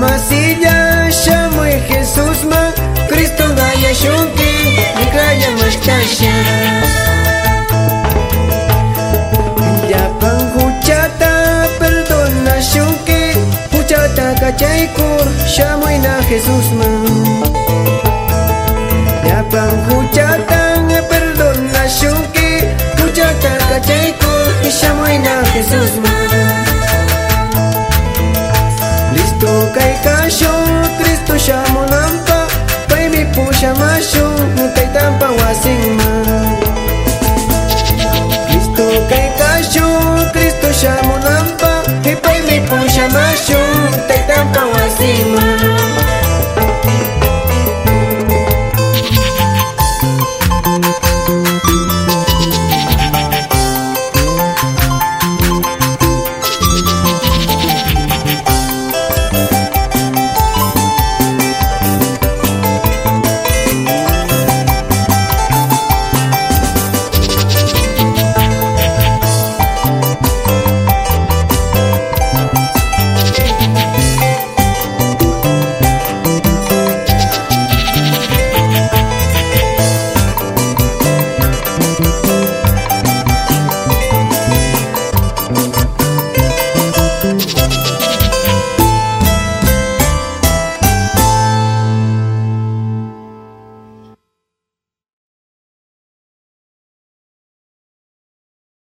Masilla, Shamo y Jesús ma, Cristo Gaya Shunki, Nikraya Mashtasha. Ya Huchata, perdona Shunki, Huchata Kachaikur, Shamo y na Jesús ma.